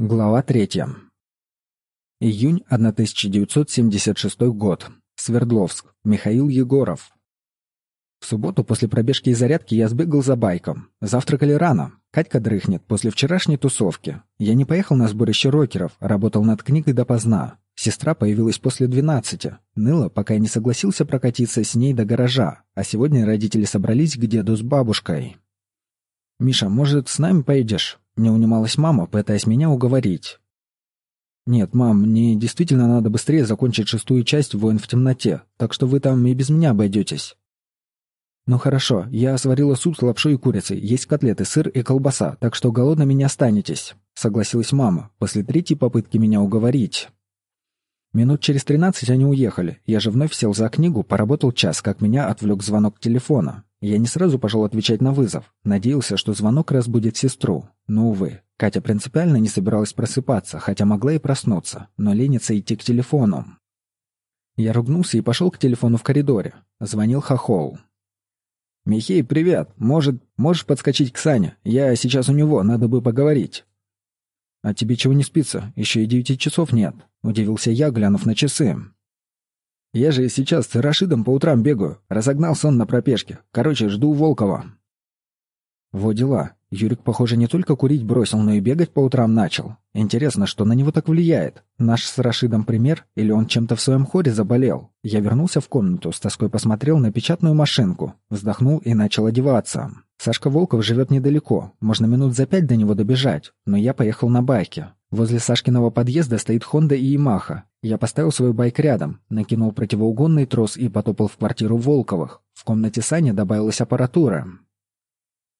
Глава третья. Июнь 1976 год. Свердловск. Михаил Егоров. В субботу после пробежки и зарядки я сбегал за байком. Завтракали рано. Катька дрыхнет после вчерашней тусовки. Я не поехал на сборище рокеров, работал над книгой допоздна. Сестра появилась после двенадцати. Ныла, пока я не согласился прокатиться с ней до гаража. А сегодня родители собрались к деду с бабушкой. «Миша, может, с нами поедешь?» Не унималась мама, пытаясь меня уговорить. «Нет, мам, мне действительно надо быстрее закончить шестую часть «Воин в темноте», так что вы там и без меня обойдетесь». «Ну хорошо, я сварила суп с лапшой и курицей, есть котлеты, сыр и колбаса, так что голодными не останетесь», — согласилась мама, после третьей попытки меня уговорить. Минут через тринадцать они уехали. Я же вновь сел за книгу, поработал час, как меня отвлек звонок телефона. Я не сразу пошел отвечать на вызов. Надеялся, что звонок разбудит сестру. Но, увы, Катя принципиально не собиралась просыпаться, хотя могла и проснуться, но ленится идти к телефону. Я ругнулся и пошел к телефону в коридоре. Звонил Хохол. «Михей, привет! Может, можешь подскочить к Сане? Я сейчас у него, надо бы поговорить». «А тебе чего не спится? Еще и девяти часов нет», — удивился я, глянув на часы. Я же сейчас с Рашидом по утрам бегаю. Разогнал сон на пробежке. Короче, жду Волкова. Во дела. Юрик, похоже, не только курить бросил, но и бегать по утрам начал. Интересно, что на него так влияет? Наш с Рашидом пример? Или он чем-то в своем хоре заболел? Я вернулся в комнату, с тоской посмотрел на печатную машинку, вздохнул и начал одеваться. Сашка Волков живет недалеко, можно минут за пять до него добежать, но я поехал на байке. Возле Сашкиного подъезда стоит Хонда и Ямаха. Я поставил свой байк рядом, накинул противоугонный трос и потопал в квартиру Волковых. В комнате Сани добавилась аппаратура.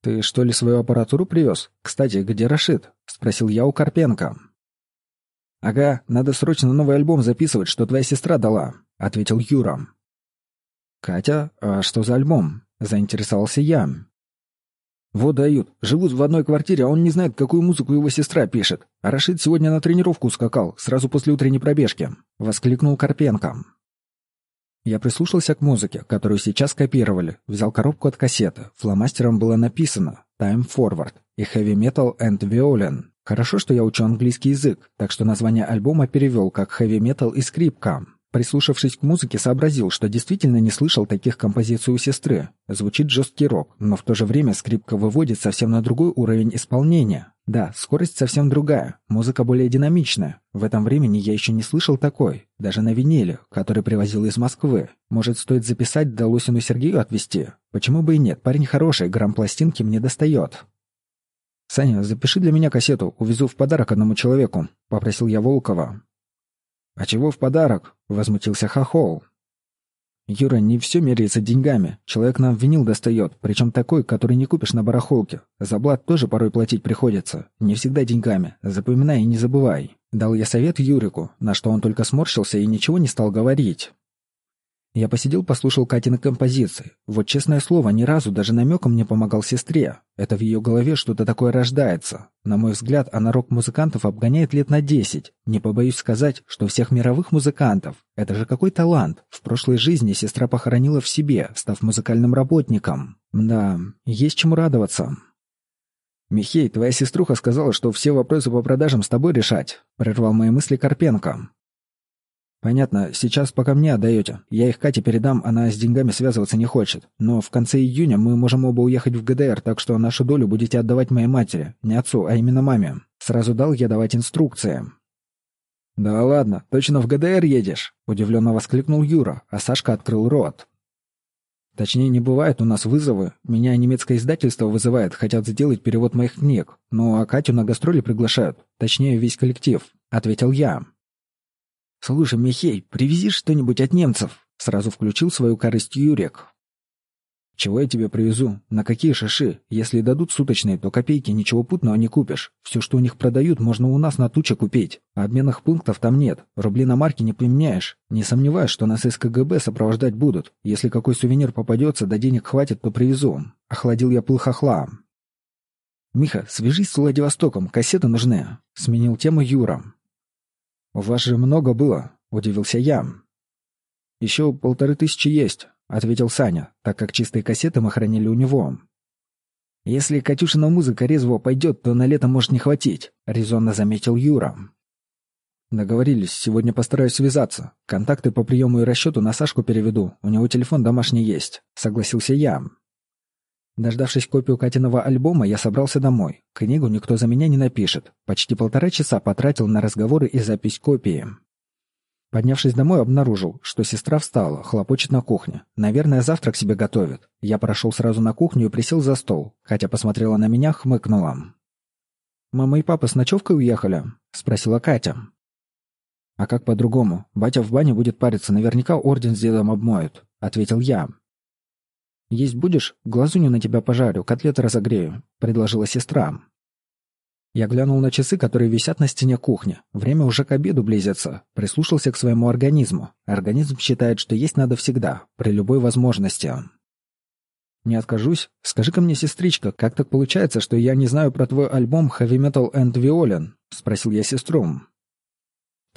«Ты что ли свою аппаратуру привез? Кстати, где Рашид?» — спросил я у Карпенко. «Ага, надо срочно новый альбом записывать, что твоя сестра дала», — ответил Юра. «Катя, а что за альбом?» — заинтересовался я. Вот дают. Живут в одной квартире, а он не знает, какую музыку его сестра пишет. А Рашид сегодня на тренировку скакал, сразу после утренней пробежки. Воскликнул Карпенко. Я прислушался к музыке, которую сейчас копировали, взял коробку от кассеты. Фломастером было написано «Time Forward» и «Heavy Metal and Violin». Хорошо, что я учу английский язык, так что название альбома перевел как «Heavy Metal» и «Скрипка». Прислушавшись к музыке, сообразил, что действительно не слышал таких композиций у сестры. Звучит жесткий рок, но в то же время скрипка выводит совсем на другой уровень исполнения. Да, скорость совсем другая, музыка более динамичная. В этом времени я еще не слышал такой, даже на виниле, который привозил из Москвы. Может, стоит записать, да Лосину Сергею отвезти? Почему бы и нет, парень хороший, грамм пластинки мне достает. «Саня, запиши для меня кассету, увезу в подарок одному человеку», — попросил я Волкова. «А чего в подарок?» — возмутился Хохол. «Юра, не все меряется деньгами. Человек нам винил достает, причем такой, который не купишь на барахолке. За блат тоже порой платить приходится. Не всегда деньгами. Запоминай и не забывай». Дал я совет Юрику, на что он только сморщился и ничего не стал говорить. Я посидел, послушал Катины композиции. Вот честное слово, ни разу даже намеком не помогал сестре. Это в ее голове что-то такое рождается. На мой взгляд, она рок-музыкантов обгоняет лет на десять. Не побоюсь сказать, что всех мировых музыкантов. Это же какой талант. В прошлой жизни сестра похоронила в себе, став музыкальным работником. Да, есть чему радоваться. «Михей, твоя сеструха сказала, что все вопросы по продажам с тобой решать», — прервал мои мысли Карпенко. «Понятно. Сейчас пока мне отдаете. Я их Кате передам, она с деньгами связываться не хочет. Но в конце июня мы можем оба уехать в ГДР, так что нашу долю будете отдавать моей матери. Не отцу, а именно маме. Сразу дал я давать инструкции». «Да ладно, точно в ГДР едешь?» — удивленно воскликнул Юра, а Сашка открыл рот. Точнее, не бывает у нас вызовы. Меня немецкое издательство вызывает, хотят сделать перевод моих книг. Ну а Катю на гастроли приглашают. Точнее, весь коллектив», — ответил я. «Слушай, Михей, привези что-нибудь от немцев!» Сразу включил свою корысть Юрек. «Чего я тебе привезу? На какие шиши? Если дадут суточные, то копейки ничего путного не купишь. Все, что у них продают, можно у нас на туче купить. А обменных пунктов там нет. Рубли на марки не поменяешь. Не сомневаюсь, что нас из КГБ сопровождать будут. Если какой сувенир попадется, да денег хватит, то привезу». Охладил я пыл хохла. «Миха, свяжись с Владивостоком, кассеты нужны», — сменил тему Юра. «У вас же много было», — удивился я. «Еще полторы тысячи есть», — ответил Саня, так как чистые кассеты мы хранили у него. «Если Катюшина музыка резво пойдет, то на лето может не хватить», — резонно заметил Юра. «Договорились, сегодня постараюсь связаться. Контакты по приему и расчету на Сашку переведу, у него телефон домашний есть», — согласился я. Дождавшись копию Катиного альбома, я собрался домой. Книгу никто за меня не напишет. Почти полтора часа потратил на разговоры и запись копии. Поднявшись домой, обнаружил, что сестра встала, хлопочет на кухне. Наверное, завтрак себе готовит. Я прошел сразу на кухню и присел за стол. Хотя посмотрела на меня, хмыкнула. «Мама и папа с ночевкой уехали?» — спросила Катя. «А как по-другому? Батя в бане будет париться, наверняка орден с дедом обмоют», — ответил я. «Есть будешь? Глазунью на тебя пожарю, котлеты разогрею», — предложила сестра. Я глянул на часы, которые висят на стене кухни. Время уже к обеду близится. Прислушался к своему организму. Организм считает, что есть надо всегда, при любой возможности. «Не откажусь. Скажи-ка мне, сестричка, как так получается, что я не знаю про твой альбом Heavy Metal and Violin?» — спросил я сестру.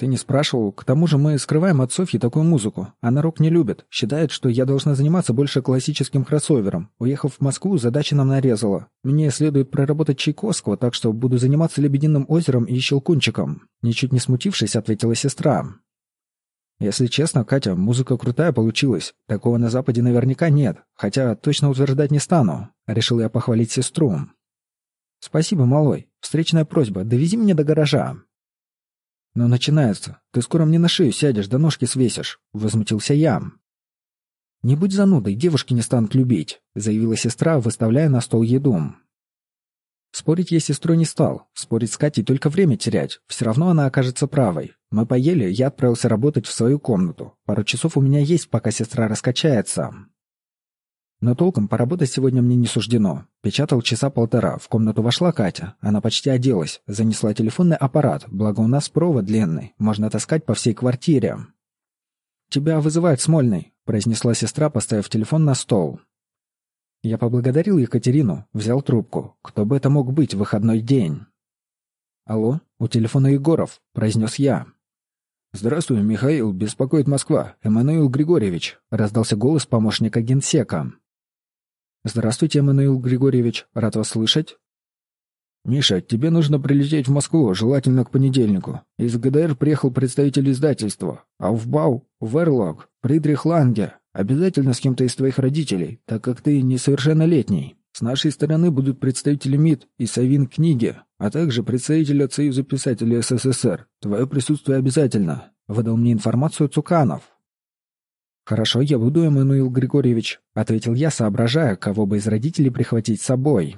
«Ты не спрашивал. К тому же мы скрываем от Софьи такую музыку. Она рок не любит. Считает, что я должна заниматься больше классическим кроссовером. Уехав в Москву, задачи нам нарезала. Мне следует проработать Чайковского, так что буду заниматься Лебединым озером и Щелкунчиком». Ничуть не смутившись, ответила сестра. «Если честно, Катя, музыка крутая получилась. Такого на Западе наверняка нет. Хотя точно утверждать не стану». Решил я похвалить сестру. «Спасибо, малой. Встречная просьба. Довези меня до гаража». «Но начинается. Ты скоро мне на шею сядешь, до ножки свесишь», — возмутился я. «Не будь занудой, девушки не станут любить», — заявила сестра, выставляя на стол еду. Спорить я с сестрой не стал. Спорить с Катей только время терять. Все равно она окажется правой. Мы поели, я отправился работать в свою комнату. Пару часов у меня есть, пока сестра раскачается. Но толком поработать сегодня мне не суждено. Печатал часа полтора. В комнату вошла Катя. Она почти оделась. Занесла телефонный аппарат. Благо у нас провод длинный. Можно таскать по всей квартире. «Тебя вызывает Смольный», — произнесла сестра, поставив телефон на стол. Я поблагодарил Екатерину, взял трубку. Кто бы это мог быть выходной день? «Алло, у телефона Егоров», — произнес я. «Здравствуй, Михаил, беспокоит Москва. Эммануил Григорьевич», — раздался голос помощника генсека. «Здравствуйте, Эммануил Григорьевич. Рад вас слышать». «Миша, тебе нужно прилететь в Москву, желательно к понедельнику. Из ГДР приехал представитель издательства. А в Бау, в Эрлог, Фридрих Ланге. Обязательно с кем-то из твоих родителей, так как ты несовершеннолетний. С нашей стороны будут представители МИД и Савин книги, а также представители от Союза писателей СССР. Твое присутствие обязательно», — выдал мне информацию Цуканов. «Хорошо, я буду, Эммануил Григорьевич», — ответил я, соображая, кого бы из родителей прихватить с собой.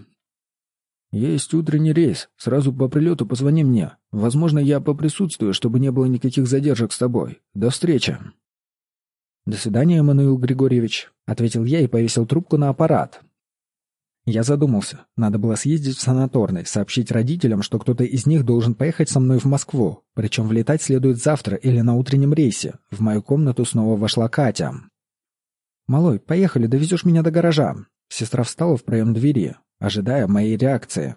«Есть утренний рейс. Сразу по прилету позвони мне. Возможно, я поприсутствую, чтобы не было никаких задержек с тобой. До встречи». «До свидания, Эммануил Григорьевич», — ответил я и повесил трубку на аппарат. Я задумался. Надо было съездить в санаторный, сообщить родителям, что кто-то из них должен поехать со мной в Москву. Причем влетать следует завтра или на утреннем рейсе. В мою комнату снова вошла Катя. «Малой, поехали, довезешь меня до гаража». Сестра встала в проем двери, ожидая моей реакции.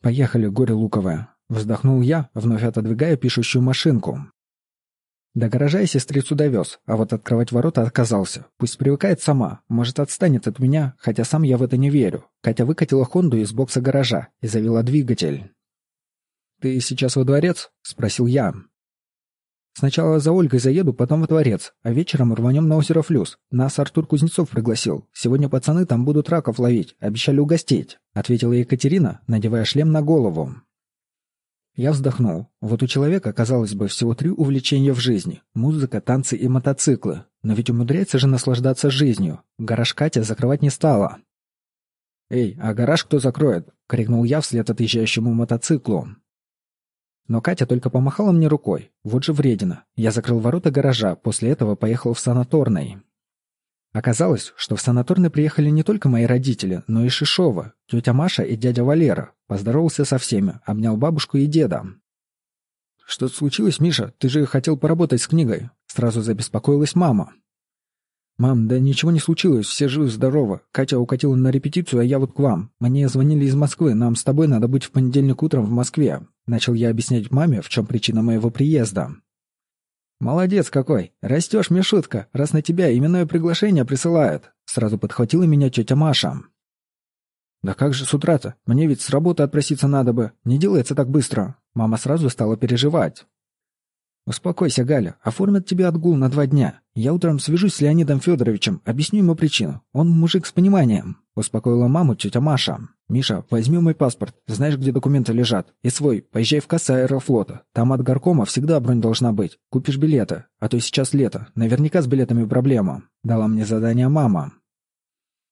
«Поехали, горе луковое», — вздохнул я, вновь отодвигая пишущую машинку. До гаража я сестрицу довез, а вот открывать ворота отказался. Пусть привыкает сама, может отстанет от меня, хотя сам я в это не верю. Катя выкатила Хонду из бокса гаража и завела двигатель. «Ты сейчас во дворец?» — спросил я. «Сначала за Ольгой заеду, потом во дворец, а вечером рванем на озеро Флюс. Нас Артур Кузнецов пригласил. Сегодня пацаны там будут раков ловить, обещали угостить», — ответила Екатерина, надевая шлем на голову. Я вздохнул. Вот у человека, казалось бы, всего три увлечения в жизни. Музыка, танцы и мотоциклы. Но ведь умудряется же наслаждаться жизнью. Гараж Катя закрывать не стала. «Эй, а гараж кто закроет?» — крикнул я вслед отъезжающему мотоциклу. Но Катя только помахала мне рукой. Вот же вредина. Я закрыл ворота гаража, после этого поехал в санаторный. Оказалось, что в санаторный приехали не только мои родители, но и Шишова, тетя Маша и дядя Валера. Поздоровался со всеми, обнял бабушку и деда. «Что случилось, Миша? Ты же хотел поработать с книгой?» Сразу забеспокоилась мама. «Мам, да ничего не случилось, все живы-здоровы. Катя укатила на репетицию, а я вот к вам. Мне звонили из Москвы, нам с тобой надо быть в понедельник утром в Москве». Начал я объяснять маме, в чем причина моего приезда. «Молодец какой! Растешь, Мишутка, раз на тебя именное приглашение присылают!» Сразу подхватила меня тетя Маша. «Да как же с утра-то? Мне ведь с работы отпроситься надо бы. Не делается так быстро». Мама сразу стала переживать. «Успокойся, Галя. Оформят тебе отгул на два дня. Я утром свяжусь с Леонидом Федоровичем, объясню ему причину. Он мужик с пониманием», — успокоила маму тетя Маша. «Миша, возьми мой паспорт. Знаешь, где документы лежат. И свой. Поезжай в касса аэрофлота. Там от горкома всегда бронь должна быть. Купишь билеты. А то сейчас лето. Наверняка с билетами проблема». Дала мне задание мама.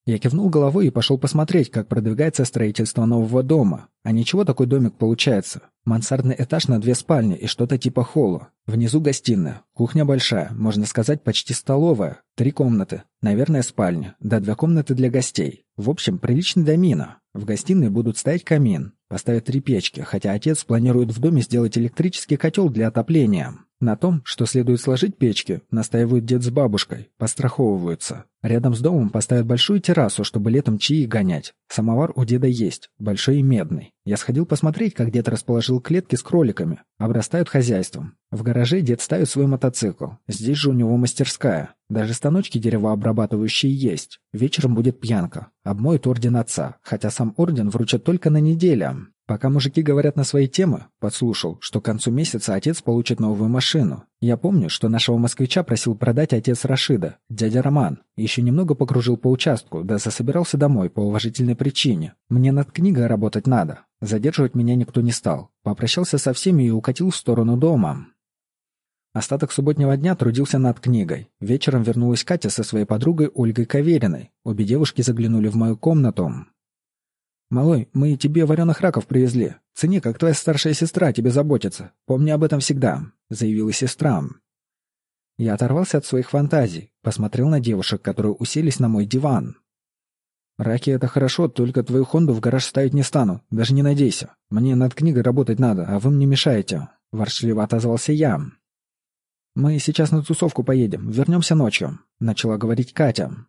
Я кивнул головой и пошел посмотреть, как продвигается строительство нового дома. А ничего такой домик получается. Мансардный этаж на две спальни и что-то типа холла. Внизу гостиная. Кухня большая, можно сказать, почти столовая. Три комнаты. Наверное, спальня. Да две комнаты для гостей. В общем, приличный домина. В гостиной будут стоять камин. Поставят три печки, хотя отец планирует в доме сделать электрический котел для отопления. На том, что следует сложить печки, настаивают дед с бабушкой, постраховываются. Рядом с домом поставят большую террасу, чтобы летом чаи гонять. Самовар у деда есть, большой и медный. Я сходил посмотреть, как дед расположил клетки с кроликами. Обрастают хозяйством. В гараже дед ставит свой мотоцикл. Здесь же у него мастерская. Даже станочки деревообрабатывающие есть. Вечером будет пьянка. Обмоет орден отца, хотя сам орден вручат только на неделю. Пока мужики говорят на свои темы, подслушал, что к концу месяца отец получит новую машину. Я помню, что нашего москвича просил продать отец Рашида, дядя Роман. Еще немного покружил по участку, да засобирался домой по уважительной причине. Мне над книгой работать надо. Задерживать меня никто не стал. Попрощался со всеми и укатил в сторону дома. Остаток субботнего дня трудился над книгой. Вечером вернулась Катя со своей подругой Ольгой Кавериной. Обе девушки заглянули в мою комнату. «Малой, мы тебе вареных раков привезли. Цени, как твоя старшая сестра тебе заботится. Помни об этом всегда», — заявила сестра. Я оторвался от своих фантазий, посмотрел на девушек, которые уселись на мой диван. «Раки — это хорошо, только твою Хонду в гараж ставить не стану. Даже не надейся. Мне над книгой работать надо, а вы мне мешаете», — ворчливо отозвался я. «Мы сейчас на тусовку поедем, вернемся ночью», — начала говорить Катя.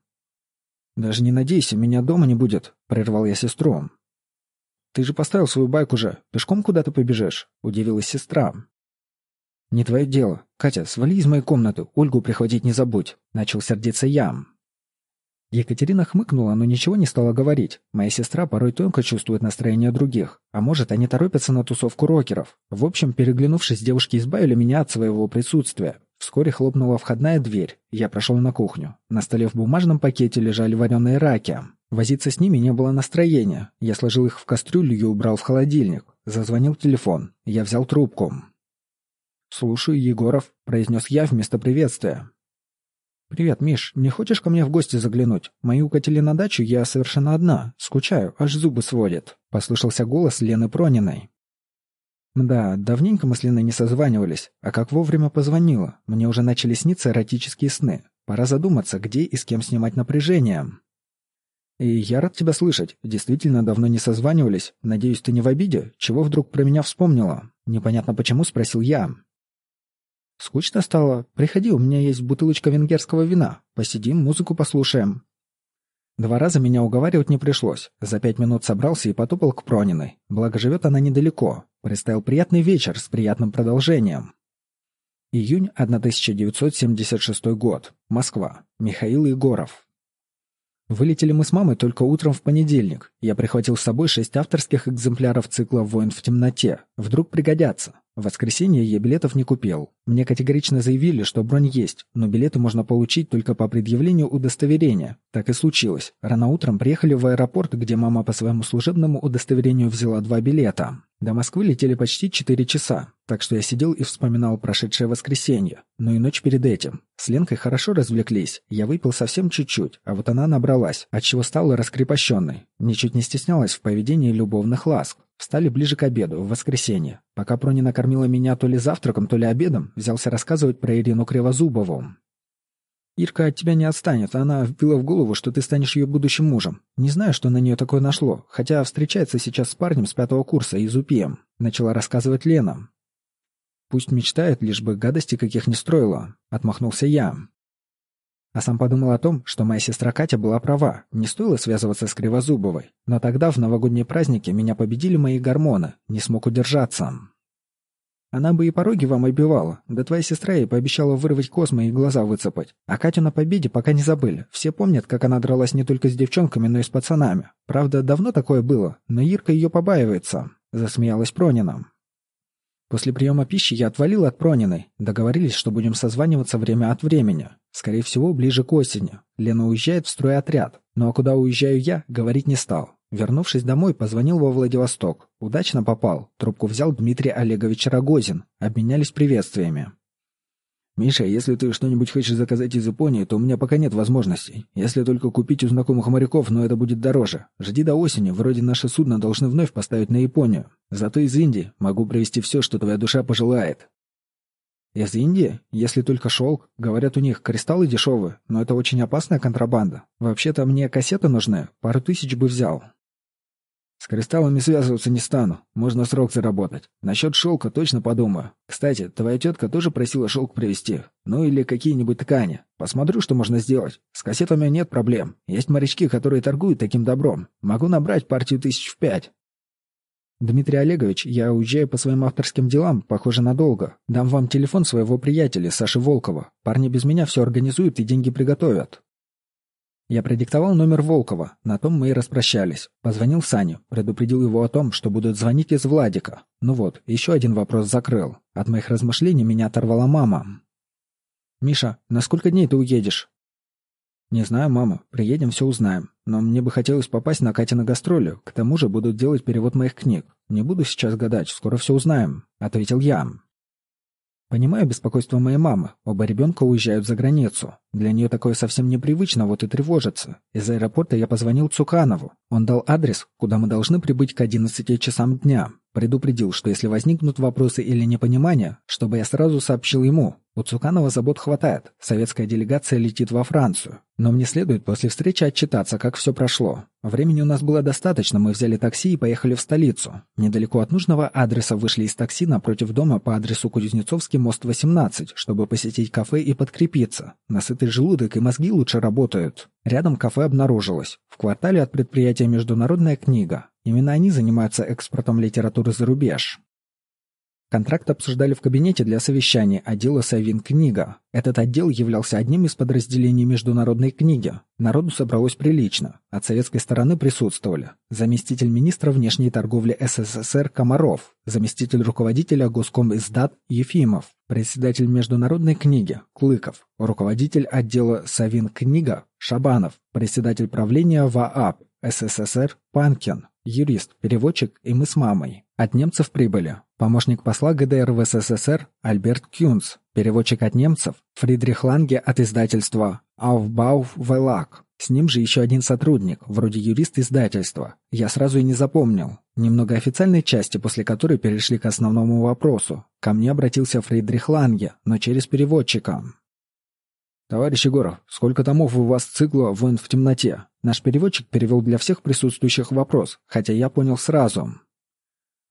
«Даже не надейся, меня дома не будет», — прервал я сестру. «Ты же поставил свою байк уже. Пешком куда ты побежишь?» — удивилась сестра. «Не твое дело. Катя, свали из моей комнаты. Ольгу прихватить не забудь», — начал сердиться я. Екатерина хмыкнула, но ничего не стала говорить. Моя сестра порой тонко чувствует настроение других. А может, они торопятся на тусовку рокеров. В общем, переглянувшись, девушки избавили меня от своего присутствия. Вскоре хлопнула входная дверь. Я прошел на кухню. На столе в бумажном пакете лежали вареные раки. Возиться с ними не было настроения. Я сложил их в кастрюлю и убрал в холодильник. Зазвонил телефон. Я взял трубку. «Слушаю, Егоров», — произнес я вместо приветствия. «Привет, Миш. Не хочешь ко мне в гости заглянуть? Мои укатили на дачу, я совершенно одна. Скучаю, аж зубы сводит», — послышался голос Лены Прониной. Да, давненько мы с Леной не созванивались, а как вовремя позвонила. Мне уже начали сниться эротические сны. Пора задуматься, где и с кем снимать напряжение. И я рад тебя слышать. Действительно, давно не созванивались. Надеюсь, ты не в обиде? Чего вдруг про меня вспомнила? Непонятно почему, спросил я. Скучно стало. Приходи, у меня есть бутылочка венгерского вина. Посидим, музыку послушаем. Два раза меня уговаривать не пришлось. За пять минут собрался и потопал к Прониной. Благо живет она недалеко. Представил приятный вечер с приятным продолжением. Июнь 1976 год. Москва. Михаил Егоров. Вылетели мы с мамой только утром в понедельник. Я прихватил с собой шесть авторских экземпляров цикла «Воин в темноте». Вдруг пригодятся. В воскресенье я билетов не купил. Мне категорично заявили, что бронь есть, но билеты можно получить только по предъявлению удостоверения. Так и случилось. Рано утром приехали в аэропорт, где мама по своему служебному удостоверению взяла два билета. До Москвы летели почти четыре часа, так что я сидел и вспоминал прошедшее воскресенье, но и ночь перед этим. С Ленкой хорошо развлеклись, я выпил совсем чуть-чуть, а вот она набралась, отчего стала раскрепощенной. Ничуть не стеснялась в поведении любовных ласк. Встали ближе к обеду, в воскресенье. Пока Прони накормила меня то ли завтраком, то ли обедом, взялся рассказывать про Ирину Кривозубову. Ирка от тебя не отстанет, она вбила в голову, что ты станешь ее будущим мужем. Не знаю, что на нее такое нашло, хотя встречается сейчас с парнем с пятого курса из УПМ», — начала рассказывать Лена. «Пусть мечтает, лишь бы гадости каких не строила», — отмахнулся я. А сам подумал о том, что моя сестра Катя была права, не стоило связываться с Кривозубовой. Но тогда, в новогодние праздники, меня победили мои гормоны, не смог удержаться. Она бы и пороги вам обивала. Да твоя сестра ей пообещала вырвать космы и глаза выцепать. А Катю на победе пока не забыли. Все помнят, как она дралась не только с девчонками, но и с пацанами. Правда, давно такое было, но Ирка ее побаивается. Засмеялась Пронина. После приема пищи я отвалил от Прониной. Договорились, что будем созваниваться время от времени. Скорее всего, ближе к осени. Лена уезжает в стройотряд. Ну а куда уезжаю я, говорить не стал. Вернувшись домой, позвонил во Владивосток. Удачно попал. Трубку взял Дмитрий Олегович Рогозин. Обменялись приветствиями. «Миша, если ты что-нибудь хочешь заказать из Японии, то у меня пока нет возможностей. Если только купить у знакомых моряков, но это будет дороже. Жди до осени, вроде наше судно должны вновь поставить на Японию. Зато из Индии могу привезти все, что твоя душа пожелает». «Из Индии? Если только шелк. Говорят, у них кристаллы дешевые, но это очень опасная контрабанда. Вообще-то мне кассеты нужны, пару тысяч бы взял». С кристаллами связываться не стану. Можно срок заработать. Насчет шелка точно подумаю. Кстати, твоя тетка тоже просила шелк привезти. Ну или какие-нибудь ткани. Посмотрю, что можно сделать. С кассетами нет проблем. Есть морячки, которые торгуют таким добром. Могу набрать партию тысяч в пять. Дмитрий Олегович, я уезжаю по своим авторским делам, похоже, надолго. Дам вам телефон своего приятеля, Саши Волкова. Парни без меня все организуют и деньги приготовят. Я продиктовал номер Волкова, на том мы и распрощались. Позвонил Сане, предупредил его о том, что будут звонить из Владика. Ну вот, еще один вопрос закрыл. От моих размышлений меня оторвала мама. «Миша, на сколько дней ты уедешь?» «Не знаю, мама. Приедем, все узнаем. Но мне бы хотелось попасть на Катя на гастроли. К тому же будут делать перевод моих книг. Не буду сейчас гадать, скоро все узнаем», — ответил я. Понимаю беспокойство моей мамы. Оба ребенка уезжают за границу. Для нее такое совсем непривычно, вот и тревожится. Из аэропорта я позвонил Цуканову. Он дал адрес, куда мы должны прибыть к 11 часам дня. Предупредил, что если возникнут вопросы или непонимания, чтобы я сразу сообщил ему. У Цуканова забот хватает. Советская делегация летит во Францию. Но мне следует после встречи отчитаться, как все прошло. Времени у нас было достаточно, мы взяли такси и поехали в столицу. Недалеко от нужного адреса вышли из такси напротив дома по адресу Кузнецовский мост 18, чтобы посетить кафе и подкрепиться. Насытый желудок и мозги лучше работают. Рядом кафе обнаружилось. В квартале от предприятия «Международная книга». Именно они занимаются экспортом литературы за рубеж. Контракт обсуждали в кабинете для совещания отдела Савин книга. Этот отдел являлся одним из подразделений международной книги. Народу собралось прилично. От советской стороны присутствовали заместитель министра внешней торговли СССР Комаров, заместитель руководителя Госком издат Ефимов, председатель международной книги Клыков, руководитель отдела Савин книга Шабанов, председатель правления ВААП СССР Панкин, юрист, переводчик и мы с мамой. От немцев прибыли помощник посла ГДР в СССР Альберт Кюнц, переводчик от немцев Фридрих Ланге от издательства Aufbau Verlag. С ним же еще один сотрудник, вроде юрист издательства. Я сразу и не запомнил. Немного официальной части, после которой перешли к основному вопросу. Ко мне обратился Фридрих Ланге, но через переводчика. «Товарищ Егоров, сколько томов у вас цикла «Воин в темноте»?» Наш переводчик перевел для всех присутствующих вопрос, хотя я понял сразу.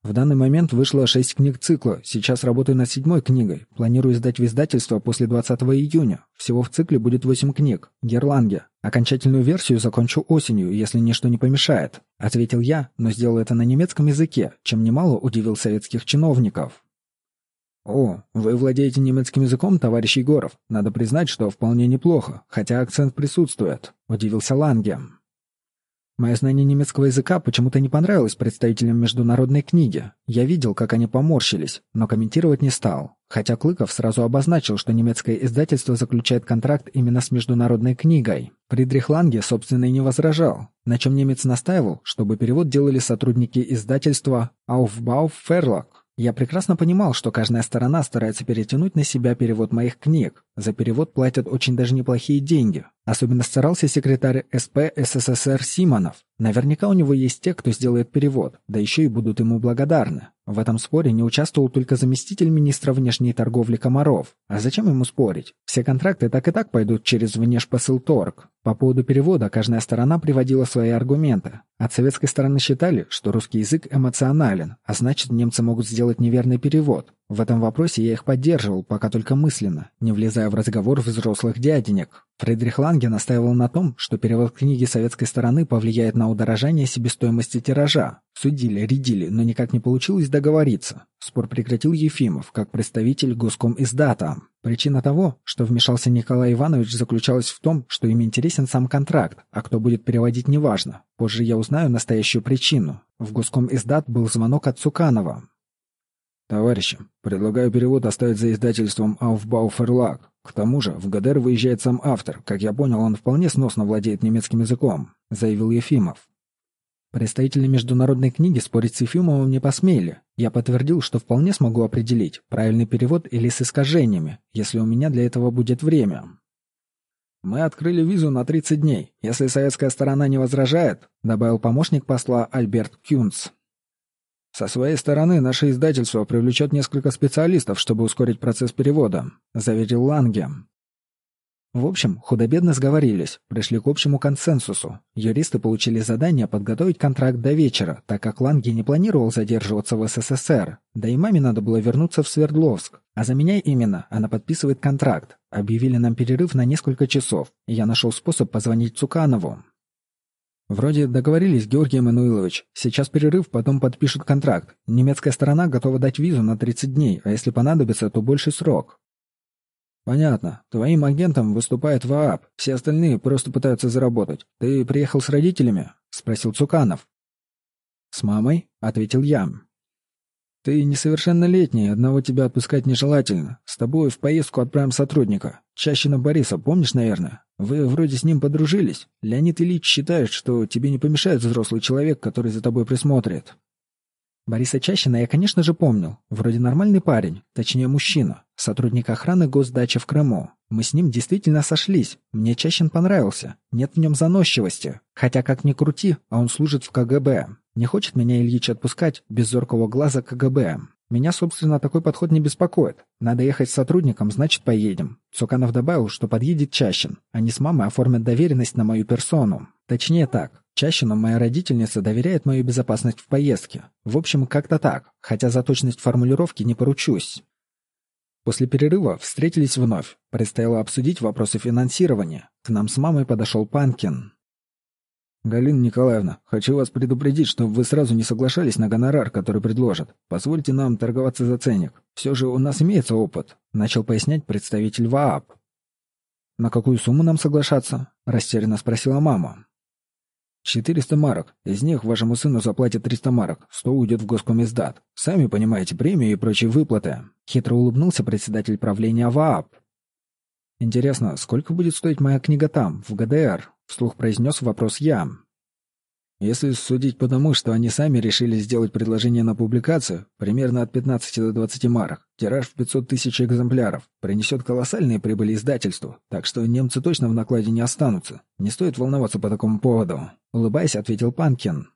В данный момент вышло шесть книг цикла, сейчас работаю над седьмой книгой. Планирую издать в издательство после 20 июня. Всего в цикле будет восемь книг. Герланге. Окончательную версию закончу осенью, если ничто не помешает. Ответил я, но сделал это на немецком языке, чем немало удивил советских чиновников. «О, вы владеете немецким языком, товарищ Егоров. Надо признать, что вполне неплохо, хотя акцент присутствует», — удивился Ланге. Мое знание немецкого языка почему-то не понравилось представителям международной книги. Я видел, как они поморщились, но комментировать не стал. Хотя Клыков сразу обозначил, что немецкое издательство заключает контракт именно с международной книгой. Фридрих Ланге, собственно, и не возражал, на чем немец настаивал, чтобы перевод делали сотрудники издательства Aufbau Verlag. Я прекрасно понимал, что каждая сторона старается перетянуть на себя перевод моих книг. За перевод платят очень даже неплохие деньги. Особенно старался секретарь СП СССР Симонов. Наверняка у него есть те, кто сделает перевод, да еще и будут ему благодарны. В этом споре не участвовал только заместитель министра внешней торговли Комаров. А зачем ему спорить? Все контракты так и так пойдут через внешпосылторг. По поводу перевода каждая сторона приводила свои аргументы. От советской стороны считали, что русский язык эмоционален, а значит немцы могут сделать неверный перевод. В этом вопросе я их поддерживал, пока только мысленно, не влезая в разговор взрослых дяденек. Фридрих Ланге настаивал на том, что перевод книги советской стороны повлияет на удорожание себестоимости тиража. Судили, рядили, но никак не получилось договориться. Спор прекратил Ефимов, как представитель госком издата. Причина того, что вмешался Николай Иванович, заключалась в том, что им интересен сам контракт, а кто будет переводить, неважно. Позже я узнаю настоящую причину. В госком издат был звонок от Цуканова. «Товарищи, предлагаю перевод оставить за издательством Aufbau Verlag. К тому же в ГДР выезжает сам автор. Как я понял, он вполне сносно владеет немецким языком», — заявил Ефимов. Представители международной книги спорить с Ефимовым не посмели. Я подтвердил, что вполне смогу определить, правильный перевод или с искажениями, если у меня для этого будет время. «Мы открыли визу на 30 дней, если советская сторона не возражает», добавил помощник посла Альберт Кюнц. Со своей стороны, наше издательство привлечет несколько специалистов, чтобы ускорить процесс перевода», — заверил Ланге. В общем, худо-бедно сговорились, пришли к общему консенсусу. Юристы получили задание подготовить контракт до вечера, так как Ланге не планировал задерживаться в СССР. Да и маме надо было вернуться в Свердловск. А за меня именно, она подписывает контракт. Объявили нам перерыв на несколько часов, и я нашел способ позвонить Цуканову. Вроде договорились, Георгий Эммануилович. Сейчас перерыв, потом подпишут контракт. Немецкая сторона готова дать визу на 30 дней, а если понадобится, то больший срок. Понятно. Твоим агентом выступает ВААП. Все остальные просто пытаются заработать. Ты приехал с родителями? Спросил Цуканов. С мамой, ответил я. Ты несовершеннолетний, одного тебя отпускать нежелательно. С тобой в поездку отправим сотрудника. Чащина Бориса, помнишь, наверное? Вы вроде с ним подружились. Леонид Ильич считает, что тебе не помешает взрослый человек, который за тобой присмотрит. Бориса Чащина я, конечно же, помнил. Вроде нормальный парень, точнее мужчина, сотрудник охраны госдачи в Крыму. Мы с ним действительно сошлись. Мне Чащин понравился. Нет в нем заносчивости. Хотя, как ни крути, а он служит в КГБ. Не хочет меня Ильич отпускать без зоркого глаза КГБ. Меня, собственно, такой подход не беспокоит. Надо ехать с сотрудником, значит, поедем. Цуканов добавил, что подъедет Чащин. Они с мамой оформят доверенность на мою персону. Точнее так, Чащину моя родительница доверяет мою безопасность в поездке. В общем, как-то так, хотя за точность формулировки не поручусь. После перерыва встретились вновь. Предстояло обсудить вопросы финансирования. К нам с мамой подошел Панкин. «Галина Николаевна, хочу вас предупредить, чтобы вы сразу не соглашались на гонорар, который предложат. Позвольте нам торговаться за ценник. Все же у нас имеется опыт», — начал пояснять представитель ВААП. «На какую сумму нам соглашаться?» — растерянно спросила мама. «400 марок. Из них вашему сыну заплатят 300 марок. 100 уйдет в госкомиздат. Сами понимаете, премии и прочие выплаты». Хитро улыбнулся председатель правления ВААП. «Интересно, сколько будет стоить моя книга там, в ГДР?» — вслух произнес вопрос я. Если судить по тому, что они сами решили сделать предложение на публикацию, примерно от 15 до 20 марок, тираж в 500 тысяч экземпляров, принесет колоссальные прибыли издательству, так что немцы точно в накладе не останутся. Не стоит волноваться по такому поводу. Улыбаясь, ответил Панкин.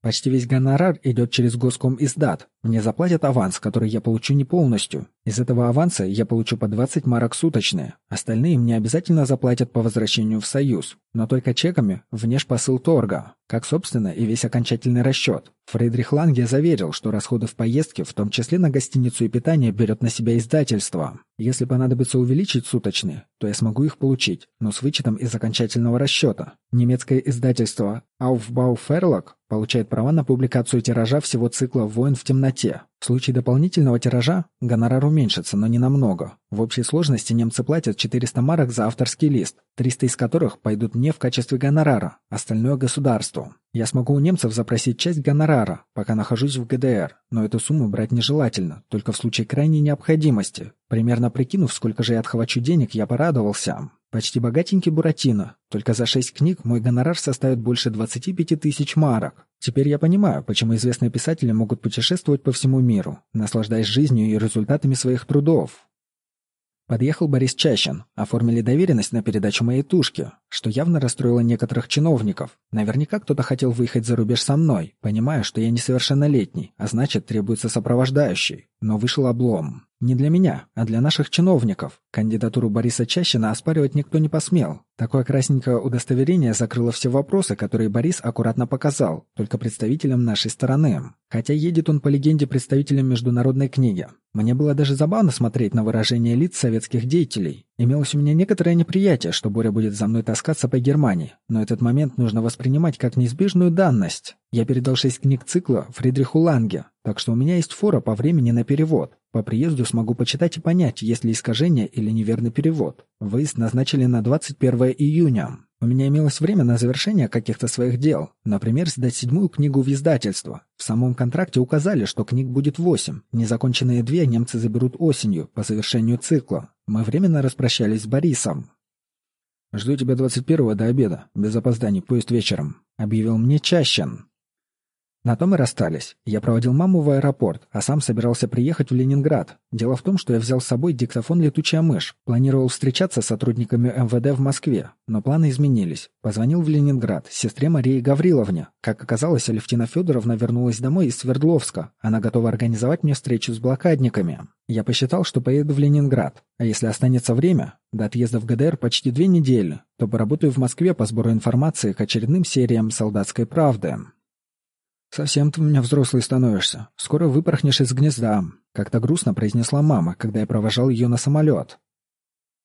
Почти весь гонорар идет через госком издат. Мне заплатят аванс, который я получу не полностью. Из этого аванса я получу по 20 марок суточные. Остальные мне обязательно заплатят по возвращению в Союз. Но только чеками внешпосыл торга. Как, собственно, и весь окончательный расчет. Фридрих Ланге заверил, что расходы в поездке, в том числе на гостиницу и питание, берет на себя издательство. Если понадобится увеличить суточные, то я смогу их получить, но с вычетом из окончательного расчета. Немецкое издательство Aufbau Verlag получает права на публикацию тиража всего цикла «Воин в темноте». В случае дополнительного тиража гонорар уменьшится, но не намного. В общей сложности немцы платят 400 марок за авторский лист, 300 из которых пойдут мне в качестве гонорара, остальное государству. Я смогу у немцев запросить часть гонорара, пока нахожусь в ГДР, но эту сумму брать нежелательно, только в случае крайней необходимости. Примерно прикинув, сколько же я отхвачу денег, я порадовался. Почти богатенький Буратино. Только за шесть книг мой гонорар составит больше 25 тысяч марок. Теперь я понимаю, почему известные писатели могут путешествовать по всему миру, наслаждаясь жизнью и результатами своих трудов. Подъехал Борис Чащин, оформили доверенность на передачу моей тушки, что явно расстроило некоторых чиновников. Наверняка кто-то хотел выехать за рубеж со мной, понимая, что я несовершеннолетний, а значит, требуется сопровождающий. Но вышел облом. Не для меня, а для наших чиновников. Кандидатуру Бориса Чащина оспаривать никто не посмел. Такое красненькое удостоверение закрыло все вопросы, которые Борис аккуратно показал, только представителям нашей стороны. Хотя едет он по легенде представителем международной книги. Мне было даже забавно смотреть на выражение лиц советских деятелей. Имелось у меня некоторое неприятие, что Боря будет за мной таскаться по Германии, но этот момент нужно воспринимать как неизбежную данность. Я передал шесть книг цикла Фридриху Ланге, так что у меня есть фора по времени на перевод. По приезду смогу почитать и понять, есть ли искажение или неверный перевод. Выезд назначили на 21 июня. У меня имелось время на завершение каких-то своих дел. Например, сдать седьмую книгу в издательство. В самом контракте указали, что книг будет восемь. Незаконченные две немцы заберут осенью, по завершению цикла. Мы временно распрощались с Борисом. «Жду тебя 21-го до обеда. Без опозданий, поезд вечером», — объявил мне Чащин. На том и расстались. Я проводил маму в аэропорт, а сам собирался приехать в Ленинград. Дело в том, что я взял с собой диктофон «Летучая мышь». Планировал встречаться с сотрудниками МВД в Москве, но планы изменились. Позвонил в Ленинград, сестре Марии Гавриловне. Как оказалось, Алевтина Федоровна вернулась домой из Свердловска. Она готова организовать мне встречу с блокадниками. Я посчитал, что поеду в Ленинград. А если останется время, до отъезда в ГДР почти две недели, то поработаю в Москве по сбору информации к очередным сериям «Солдатской правды». «Совсем ты у меня взрослый становишься. Скоро выпорхнешь из гнезда», — как-то грустно произнесла мама, когда я провожал ее на самолет.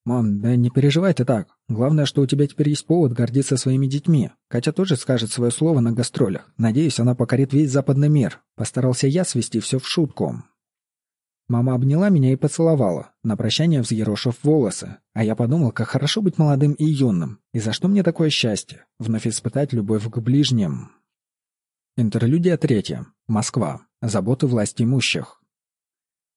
«Мам, да не переживай ты так. Главное, что у тебя теперь есть повод гордиться своими детьми. Катя тоже скажет свое слово на гастролях. Надеюсь, она покорит весь западный мир». Постарался я свести все в шутку. Мама обняла меня и поцеловала, на прощание взъерошив волосы. А я подумал, как хорошо быть молодым и юным. И за что мне такое счастье? Вновь испытать любовь к ближним. Интерлюдия третья. Москва. Заботы власти имущих.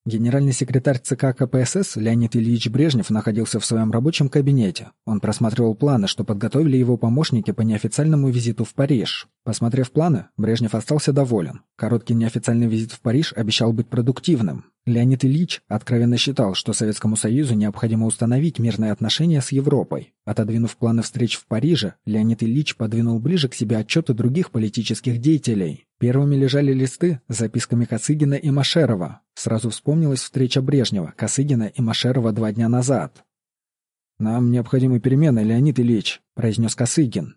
Генеральный секретарь ЦК КПСС Леонид Ильич Брежнев находился в своем рабочем кабинете. Он просматривал планы, что подготовили его помощники по неофициальному визиту в Париж. Посмотрев планы, Брежнев остался доволен. Короткий неофициальный визит в Париж обещал быть продуктивным. Леонид Ильич откровенно считал, что Советскому Союзу необходимо установить мирные отношения с Европой. Отодвинув планы встреч в Париже, Леонид Ильич подвинул ближе к себе отчеты других политических деятелей. Первыми лежали листы с записками Косыгина и Машерова. Сразу вспомнилась встреча Брежнева, Косыгина и Машерова два дня назад. «Нам необходимы перемены, Леонид Ильич», — произнес Косыгин.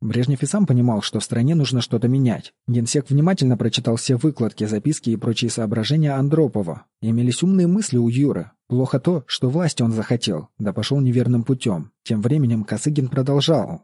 Брежнев и сам понимал, что в стране нужно что-то менять. Генсек внимательно прочитал все выкладки, записки и прочие соображения Андропова. Имелись умные мысли у Юры. Плохо то, что власти он захотел, да пошел неверным путем. Тем временем Косыгин продолжал.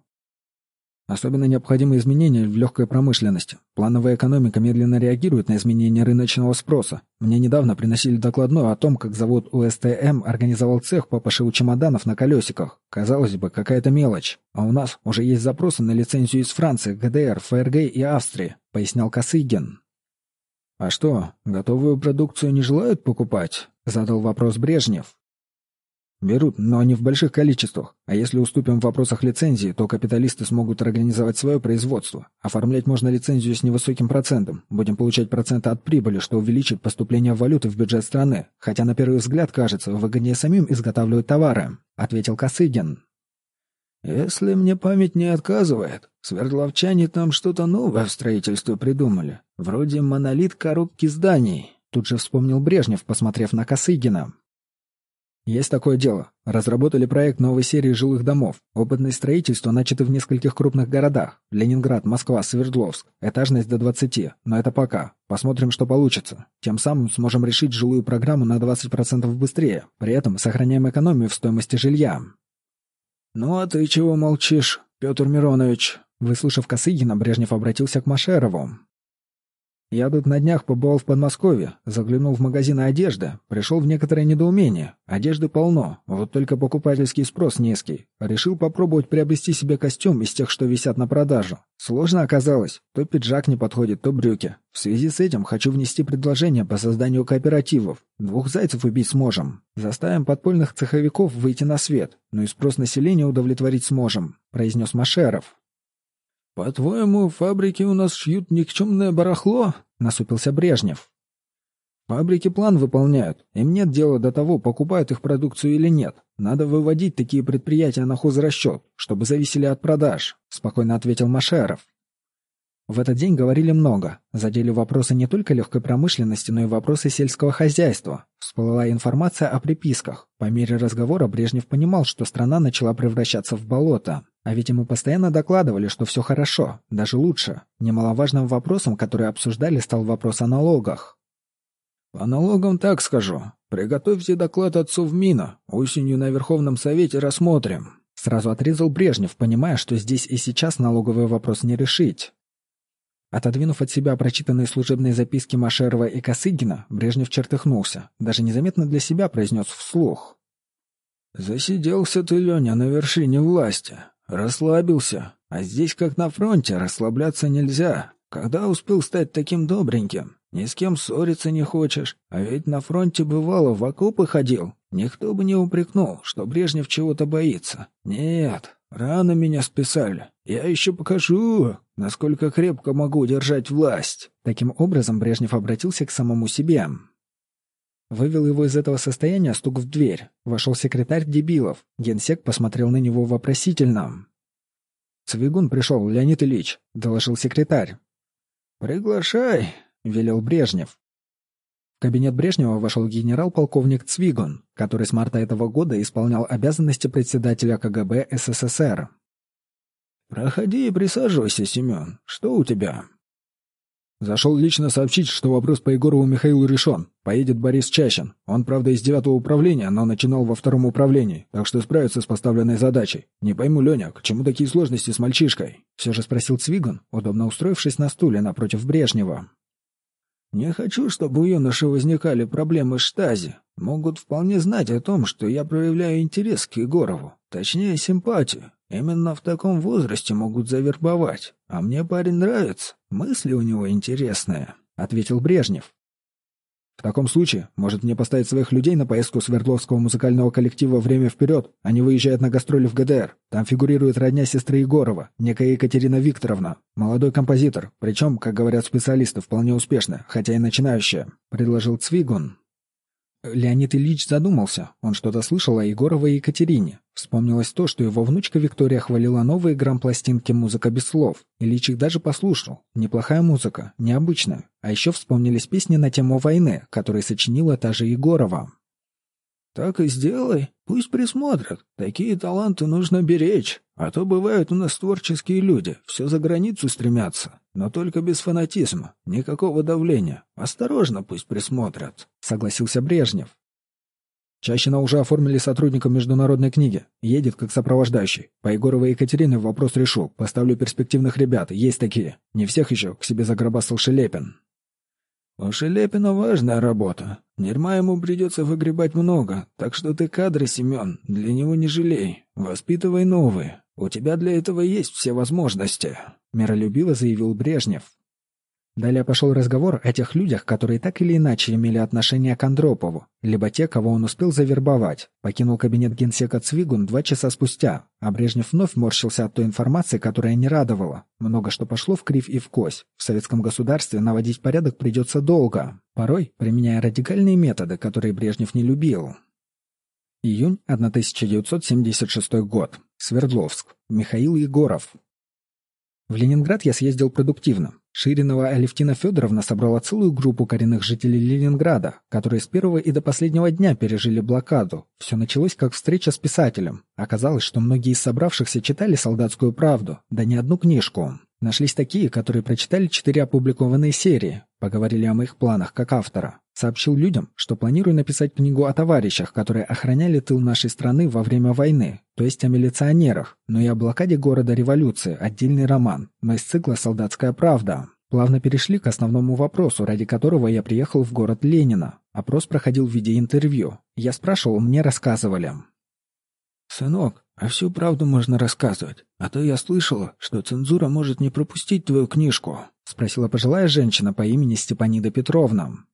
Особенно необходимы изменения в легкой промышленности. Плановая экономика медленно реагирует на изменения рыночного спроса. Мне недавно приносили докладную о том, как завод УСТМ организовал цех по пошиву чемоданов на колесиках. Казалось бы, какая-то мелочь. А у нас уже есть запросы на лицензию из Франции, ГДР, ФРГ и Австрии, пояснял Косыгин. «А что, готовую продукцию не желают покупать?» — задал вопрос Брежнев. Берут, но не в больших количествах. А если уступим в вопросах лицензии, то капиталисты смогут организовать свое производство. Оформлять можно лицензию с невысоким процентом. Будем получать проценты от прибыли, что увеличит поступление валюты в бюджет страны. Хотя на первый взгляд кажется, выгоднее самим изготавливать товары, ответил Косыгин. Если мне память не отказывает, свердловчане там что-то новое в строительстве придумали. Вроде монолит коробки зданий. Тут же вспомнил Брежнев, посмотрев на Косыгина. Есть такое дело. Разработали проект новой серии жилых домов. Опытное строительство начато в нескольких крупных городах. Ленинград, Москва, Свердловск. Этажность до 20. Но это пока. Посмотрим, что получится. Тем самым сможем решить жилую программу на 20% быстрее. При этом сохраняем экономию в стоимости жилья. «Ну а ты чего молчишь, Петр Миронович?» Выслушав Косыгина, Брежнев обратился к Машерову. Я тут на днях побывал в Подмосковье, заглянул в магазины одежды, пришел в некоторое недоумение. Одежды полно, вот только покупательский спрос низкий. Решил попробовать приобрести себе костюм из тех, что висят на продажу. Сложно оказалось. То пиджак не подходит, то брюки. В связи с этим хочу внести предложение по созданию кооперативов. Двух зайцев убить сможем. Заставим подпольных цеховиков выйти на свет, но и спрос населения удовлетворить сможем», — произнес Машеров. «По-твоему, фабрики у нас шьют никчемное барахло?» — насупился Брежнев. Фабрики план выполняют. Им нет дела до того, покупают их продукцию или нет. Надо выводить такие предприятия на хозрасчет, чтобы зависели от продаж», — спокойно ответил Машеров. В этот день говорили много. Задели вопросы не только легкой промышленности, но и вопросы сельского хозяйства. Всплыла информация о приписках. По мере разговора Брежнев понимал, что страна начала превращаться в болото. А ведь ему постоянно докладывали, что все хорошо, даже лучше. Немаловажным вопросом, который обсуждали, стал вопрос о налогах. «По налогам так скажу. Приготовьте доклад отцу в Мина. Осенью на Верховном Совете рассмотрим». Сразу отрезал Брежнев, понимая, что здесь и сейчас налоговый вопрос не решить. Отодвинув от себя прочитанные служебные записки Машерова и Косыгина, Брежнев чертыхнулся, даже незаметно для себя произнес вслух. «Засиделся ты, Леня, на вершине власти. Расслабился. А здесь, как на фронте, расслабляться нельзя. Когда успел стать таким добреньким? Ни с кем ссориться не хочешь. А ведь на фронте бывало, в окопы ходил. Никто бы не упрекнул, что Брежнев чего-то боится. Нет, рано меня списали. Я еще покажу, насколько крепко могу держать власть. Таким образом Брежнев обратился к самому себе. Вывел его из этого состояния стук в дверь. Вошел секретарь Дебилов. Генсек посмотрел на него вопросительно. «Цвигун пришел, Леонид Ильич», — доложил секретарь. «Приглашай», — велел Брежнев. В кабинет Брежнева вошел генерал-полковник Цвигун, который с марта этого года исполнял обязанности председателя КГБ СССР. «Проходи и присаживайся, Семен. Что у тебя?» Зашел лично сообщить, что вопрос по Егорову Михаилу решен. Поедет Борис Чащин. Он, правда, из девятого управления, но начинал во втором управлении, так что справится с поставленной задачей. Не пойму, Леня, к чему такие сложности с мальчишкой? Все же спросил Цвиган, удобно устроившись на стуле напротив Брежнева. «Не хочу, чтобы у юноши возникали проблемы штази. Могут вполне знать о том, что я проявляю интерес к Егорову, точнее, симпатию. Именно в таком возрасте могут завербовать. А мне парень нравится, мысли у него интересные», — ответил Брежнев. «В таком случае, может мне поставить своих людей на поездку Свердловского музыкального коллектива «Время вперед»? Они выезжают на гастроли в ГДР. Там фигурирует родня сестры Егорова, некая Екатерина Викторовна. Молодой композитор, причем, как говорят специалисты, вполне успешная, хотя и начинающая», — предложил Цвигун. Леонид Ильич задумался. Он что-то слышал о Егоровой и Екатерине. Вспомнилось то, что его внучка Виктория хвалила новые грампластинки «Музыка без слов». Ильич их даже послушал. Неплохая музыка, необычная. А еще вспомнились песни на тему войны, которые сочинила та же Егорова. «Так и сделай. Пусть присмотрят. Такие таланты нужно беречь. А то бывают у нас творческие люди, все за границу стремятся. Но только без фанатизма, никакого давления. Осторожно пусть присмотрят», — согласился Брежнев. Чащина уже оформили сотрудником международной книги. Едет как сопровождающий. По Егоровой Екатерине вопрос решу. Поставлю перспективных ребят. Есть такие. Не всех еще к себе загробастал Шелепин. У Шелепина важная работа. Нерма ему придется выгребать много, так что ты кадры, Семен, для него не жалей. Воспитывай новые. У тебя для этого есть все возможности», — миролюбиво заявил Брежнев. Далее пошел разговор о тех людях, которые так или иначе имели отношение к Андропову, либо те, кого он успел завербовать. Покинул кабинет генсека Цвигун два часа спустя, а Брежнев вновь морщился от той информации, которая не радовала. Много что пошло в кривь и в кось. В советском государстве наводить порядок придется долго, порой применяя радикальные методы, которые Брежнев не любил. Июнь 1976 год. Свердловск. Михаил Егоров. В Ленинград я съездил продуктивно. Ширинова Алевтина Федоровна собрала целую группу коренных жителей Ленинграда, которые с первого и до последнего дня пережили блокаду. Все началось как встреча с писателем. Оказалось, что многие из собравшихся читали «Солдатскую правду», да не одну книжку. Нашлись такие, которые прочитали четыре опубликованные серии, поговорили о моих планах как автора. Сообщил людям, что планирую написать книгу о товарищах, которые охраняли тыл нашей страны во время войны, то есть о милиционерах, но и о блокаде города революции, отдельный роман, но из цикла «Солдатская правда». Плавно перешли к основному вопросу, ради которого я приехал в город Ленина. Опрос проходил в виде интервью. Я спрашивал, мне рассказывали. «Сынок, а всю правду можно рассказывать. А то я слышала, что цензура может не пропустить твою книжку», — спросила пожилая женщина по имени Степанида Петровна.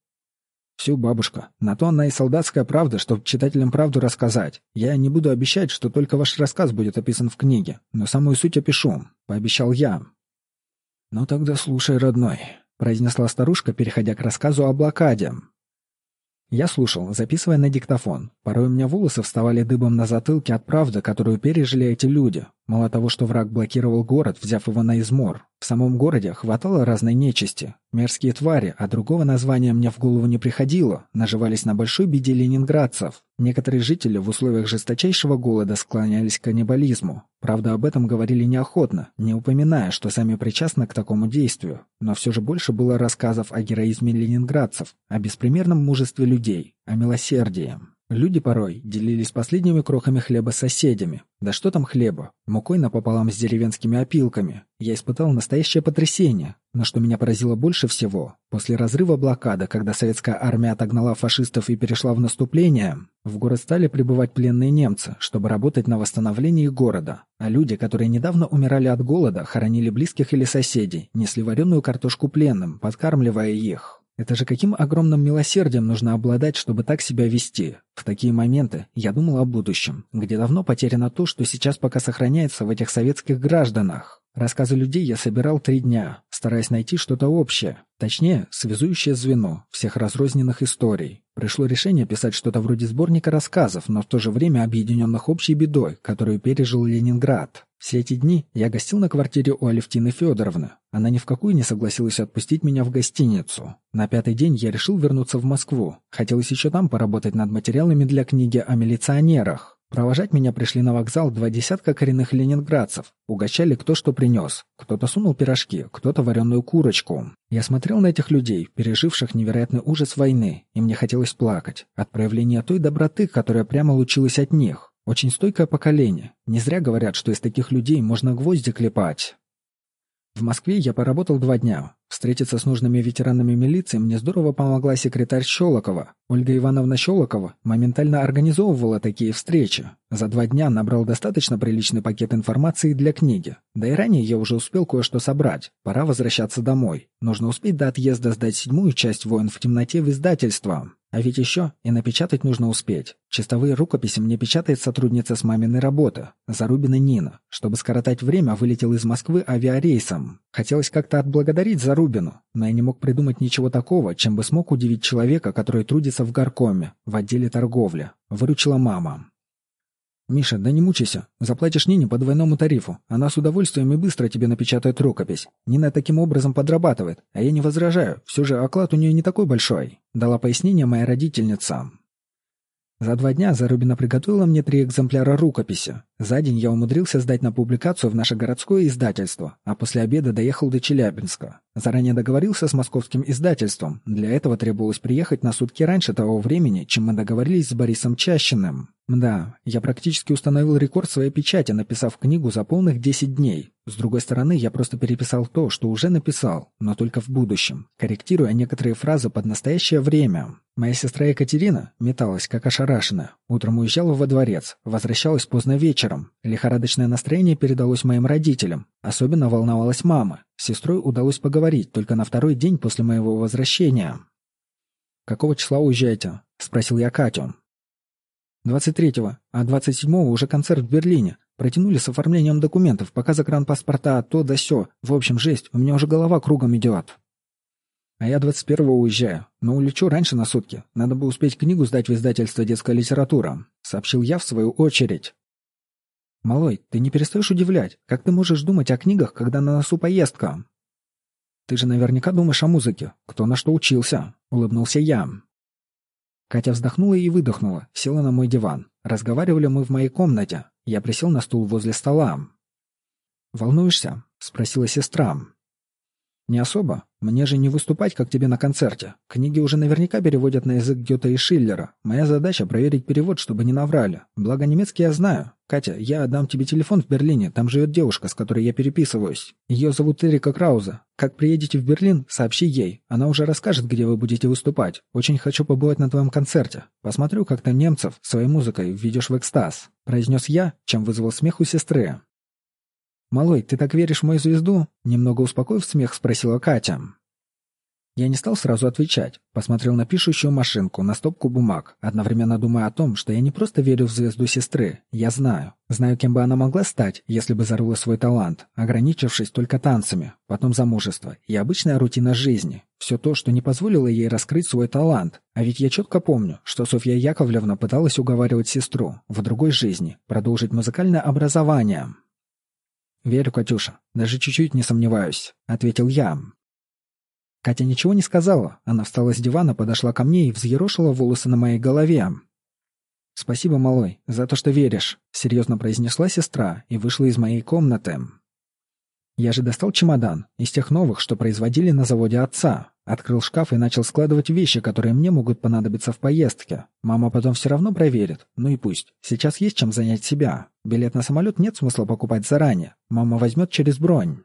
«Всю, бабушка. На то она и солдатская правда, чтобы читателям правду рассказать. Я не буду обещать, что только ваш рассказ будет описан в книге, но самую суть опишу», — пообещал я. «Ну тогда слушай, родной», — произнесла старушка, переходя к рассказу о блокаде. Я слушал, записывая на диктофон. Порой у меня волосы вставали дыбом на затылке от правды, которую пережили эти люди. Мало того, что враг блокировал город, взяв его на измор. В самом городе хватало разной нечисти. Мерзкие твари, а другого названия мне в голову не приходило, наживались на большой беде ленинградцев. Некоторые жители в условиях жесточайшего голода склонялись к каннибализму. Правда, об этом говорили неохотно, не упоминая, что сами причастны к такому действию. Но все же больше было рассказов о героизме ленинградцев, о беспримерном мужестве людей, о милосердии. Люди порой делились последними крохами хлеба с соседями. Да что там хлеба? Мукой напополам с деревенскими опилками. Я испытал настоящее потрясение. Но что меня поразило больше всего, после разрыва блокады, когда советская армия отогнала фашистов и перешла в наступление, в город стали прибывать пленные немцы, чтобы работать на восстановлении города. А люди, которые недавно умирали от голода, хоронили близких или соседей, несли вареную картошку пленным, подкармливая их. Это же каким огромным милосердием нужно обладать, чтобы так себя вести? В такие моменты я думал о будущем, где давно потеряно то, что сейчас пока сохраняется в этих советских гражданах. Рассказы людей я собирал три дня, стараясь найти что-то общее, точнее, связующее звено всех разрозненных историй. Пришло решение писать что-то вроде сборника рассказов, но в то же время объединенных общей бедой, которую пережил Ленинград. Все эти дни я гостил на квартире у Алевтины Федоровны. Она ни в какую не согласилась отпустить меня в гостиницу. На пятый день я решил вернуться в Москву. Хотелось еще там поработать над материалами для книги о милиционерах. Провожать меня пришли на вокзал два десятка коренных ленинградцев. Угощали кто что принес. Кто-то сунул пирожки, кто-то вареную курочку. Я смотрел на этих людей, переживших невероятный ужас войны, и мне хотелось плакать от проявления той доброты, которая прямо лучилась от них. Очень стойкое поколение. Не зря говорят, что из таких людей можно гвозди клепать. В Москве я поработал два дня. Встретиться с нужными ветеранами милиции мне здорово помогла секретарь Щелокова. Ольга Ивановна Щелокова моментально организовывала такие встречи. За два дня набрал достаточно приличный пакет информации для книги. Да и ранее я уже успел кое-что собрать. Пора возвращаться домой. Нужно успеть до отъезда сдать седьмую часть «Воин в темноте» в издательство. А ведь еще и напечатать нужно успеть. Чистовые рукописи мне печатает сотрудница с маминой работы, Зарубина Нина. Чтобы скоротать время, вылетел из Москвы авиарейсом. Хотелось как-то отблагодарить Зарубину, но я не мог придумать ничего такого, чем бы смог удивить человека, который трудится в горкоме, в отделе торговли. Выручила мама. «Миша, да не мучайся. Заплатишь Нине по двойному тарифу. Она с удовольствием и быстро тебе напечатает рукопись. Нина таким образом подрабатывает. А я не возражаю. Все же оклад у нее не такой большой», — дала пояснение моя родительница. За два дня Зарубина приготовила мне три экземпляра рукописи. За день я умудрился сдать на публикацию в наше городское издательство, а после обеда доехал до Челябинска. Заранее договорился с московским издательством. Для этого требовалось приехать на сутки раньше того времени, чем мы договорились с Борисом Чащиным. Да, я практически установил рекорд своей печати, написав книгу за полных 10 дней. С другой стороны, я просто переписал то, что уже написал, но только в будущем, корректируя некоторые фразы под настоящее время. Моя сестра Екатерина металась, как ошарашенная. Утром уезжала во дворец, возвращалась поздно вечером. Лихорадочное настроение передалось моим родителям. Особенно волновалась мама. С сестрой удалось поговорить только на второй день после моего возвращения. «Какого числа уезжаете?» — спросил я Катю. 23-го, а 27-го уже концерт в Берлине. Протянули с оформлением документов, пока загранпаспорта, то да сё. В общем, жесть, у меня уже голова кругом идет. А я 21-го уезжаю, но улечу раньше на сутки. Надо бы успеть книгу сдать в издательство «Детская литература», — сообщил я в свою очередь. «Малой, ты не перестаешь удивлять. Как ты можешь думать о книгах, когда на носу поездка?» «Ты же наверняка думаешь о музыке. Кто на что учился?» — улыбнулся я. Катя вздохнула и выдохнула, села на мой диван. Разговаривали мы в моей комнате. Я присел на стул возле стола. «Волнуешься?» — спросила сестра. «Не особо. Мне же не выступать, как тебе на концерте. Книги уже наверняка переводят на язык Гёте и Шиллера. Моя задача — проверить перевод, чтобы не наврали. Благо немецкий я знаю. Катя, я отдам тебе телефон в Берлине. Там живет девушка, с которой я переписываюсь. Ее зовут Эрика Крауза. Как приедете в Берлин, сообщи ей. Она уже расскажет, где вы будете выступать. Очень хочу побывать на твоем концерте. Посмотрю, как ты немцев своей музыкой введешь в экстаз», — произнес я, чем вызвал смех у сестры. «Малой, ты так веришь в мою звезду?» Немного успокоив смех, спросила Катя. Я не стал сразу отвечать. Посмотрел на пишущую машинку, на стопку бумаг, одновременно думая о том, что я не просто верю в звезду сестры. Я знаю. Знаю, кем бы она могла стать, если бы зарыла свой талант, ограничившись только танцами, потом замужество и обычная рутина жизни. Все то, что не позволило ей раскрыть свой талант. А ведь я четко помню, что Софья Яковлевна пыталась уговаривать сестру в другой жизни продолжить музыкальное образование. «Верю, Катюша, даже чуть-чуть не сомневаюсь», — ответил я. Катя ничего не сказала. Она встала с дивана, подошла ко мне и взъерошила волосы на моей голове. «Спасибо, малой, за то, что веришь», — серьезно произнесла сестра и вышла из моей комнаты. Я же достал чемодан, из тех новых, что производили на заводе отца. Открыл шкаф и начал складывать вещи, которые мне могут понадобиться в поездке. Мама потом все равно проверит. Ну и пусть. Сейчас есть чем занять себя. Билет на самолет нет смысла покупать заранее. Мама возьмет через бронь.